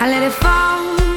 I let it fall.